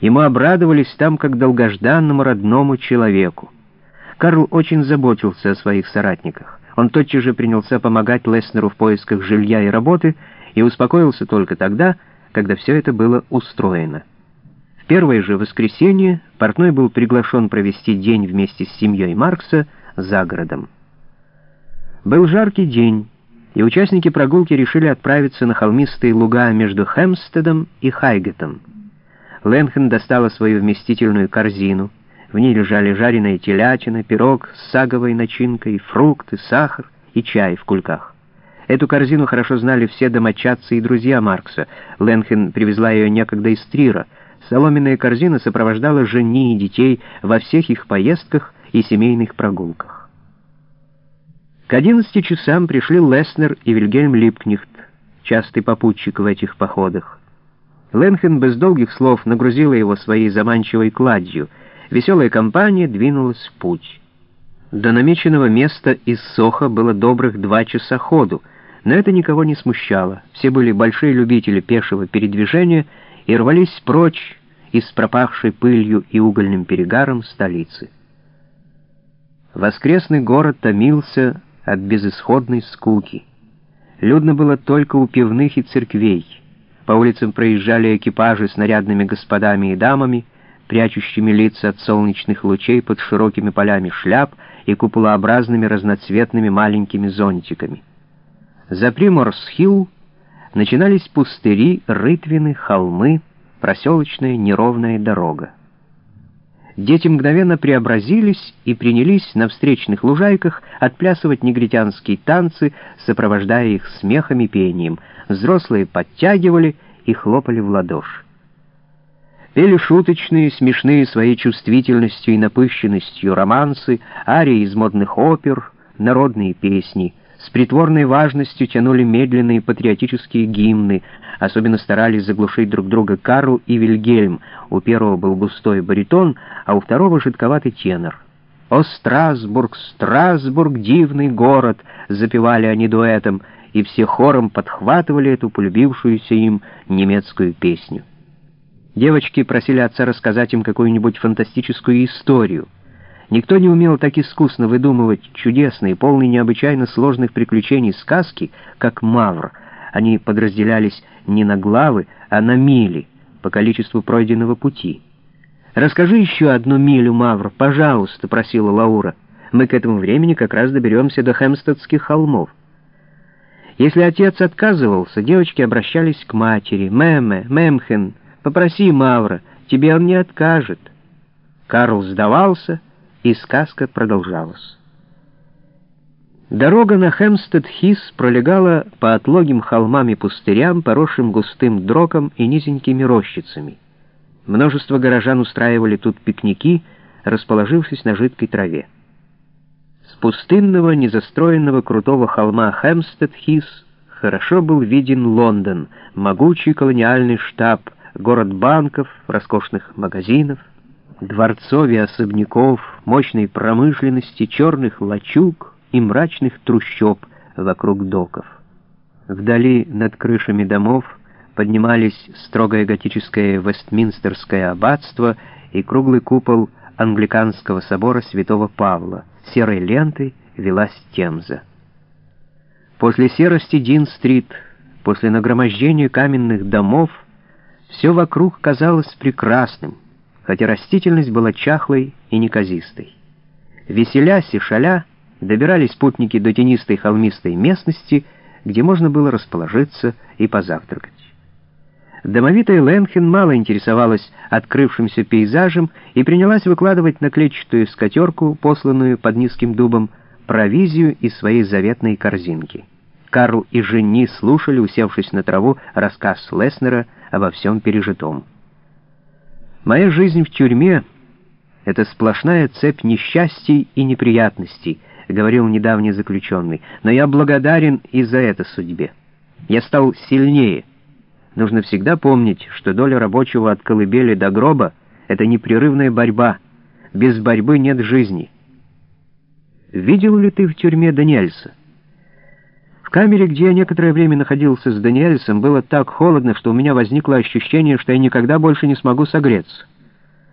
Ему обрадовались там как долгожданному родному человеку. Карл очень заботился о своих соратниках. Он тотчас же принялся помогать Леснеру в поисках жилья и работы и успокоился только тогда, когда все это было устроено. В первое же воскресенье портной был приглашен провести день вместе с семьей Маркса за городом. Был жаркий день, и участники прогулки решили отправиться на холмистые луга между Хемстедом и Хайгетом. Ленхен достала свою вместительную корзину. В ней лежали жареная телятина, пирог с саговой начинкой, фрукты, сахар и чай в кульках. Эту корзину хорошо знали все домочадцы и друзья Маркса. Ленхен привезла ее некогда из Трира. Соломенная корзина сопровождала жени и детей во всех их поездках и семейных прогулках. К 11 часам пришли Леснер и Вильгельм Липкнихт, частый попутчик в этих походах. Ленхен без долгих слов нагрузила его своей заманчивой кладью. Веселая компания двинулась в путь. До намеченного места из Соха было добрых два часа ходу, но это никого не смущало. Все были большие любители пешего передвижения и рвались прочь из пропахшей пылью и угольным перегаром столицы. Воскресный город томился от безысходной скуки. Людно было только у пивных и церквей — по улицам проезжали экипажи с нарядными господами и дамами, прячущими лица от солнечных лучей под широкими полями шляп и куполообразными разноцветными маленькими зонтиками. За Приморс-Хилл начинались пустыри, рытвины, холмы, проселочная неровная дорога. Дети мгновенно преобразились и принялись на встречных лужайках отплясывать негритянские танцы, сопровождая их смехом и пением. Взрослые подтягивали и хлопали в ладоши. Пели шуточные, смешные своей чувствительностью и напыщенностью романсы, арии из модных опер, народные песни — с притворной важностью тянули медленные патриотические гимны, особенно старались заглушить друг друга Карл и Вильгельм. У первого был густой баритон, а у второго — жидковатый тенор. «О, Страсбург, Страсбург, дивный город!» — запевали они дуэтом, и все хором подхватывали эту полюбившуюся им немецкую песню. Девочки просили отца рассказать им какую-нибудь фантастическую историю — Никто не умел так искусно выдумывать чудесные, полные необычайно сложных приключений сказки, как Мавр. Они подразделялись не на главы, а на мили по количеству пройденного пути. «Расскажи еще одну милю, Мавр, пожалуйста», — просила Лаура. «Мы к этому времени как раз доберемся до Хемстедских холмов». Если отец отказывался, девочки обращались к матери. «Мэме, Мемхен, попроси Мавра, тебе он не откажет». Карл сдавался — и сказка продолжалась. Дорога на Хемстед-Хис пролегала по отлогим холмам и пустырям, поросшим густым дроком и низенькими рощицами. Множество горожан устраивали тут пикники, расположившись на жидкой траве. С пустынного, незастроенного крутого холма Хемстед-Хис хорошо был виден Лондон, могучий колониальный штаб, город банков, роскошных магазинов, дворцов и особняков, мощной промышленности, черных лачуг и мрачных трущоб вокруг доков. Вдали над крышами домов поднимались строгое готическое Вестминстерское аббатство и круглый купол англиканского собора святого Павла. Серой лентой велась Темза. После серости Дин-стрит, после нагромождения каменных домов, все вокруг казалось прекрасным, хотя растительность была чахлой и неказистой. Веселясь и шаля, добирались путники до тенистой холмистой местности, где можно было расположиться и позавтракать. Домовитая Ленхен мало интересовалась открывшимся пейзажем и принялась выкладывать на клетчатую скатерку, посланную под низким дубом, провизию из своей заветной корзинки. Карл и Жени слушали, усевшись на траву, рассказ Леснера обо всем пережитом. Моя жизнь в тюрьме — это сплошная цепь несчастий и неприятностей, — говорил недавний заключенный, но я благодарен и за это судьбе. Я стал сильнее. Нужно всегда помнить, что доля рабочего от колыбели до гроба — это непрерывная борьба. Без борьбы нет жизни. Видел ли ты в тюрьме Даниэльса? В камере, где я некоторое время находился с Даниэльсом, было так холодно, что у меня возникло ощущение, что я никогда больше не смогу согреться.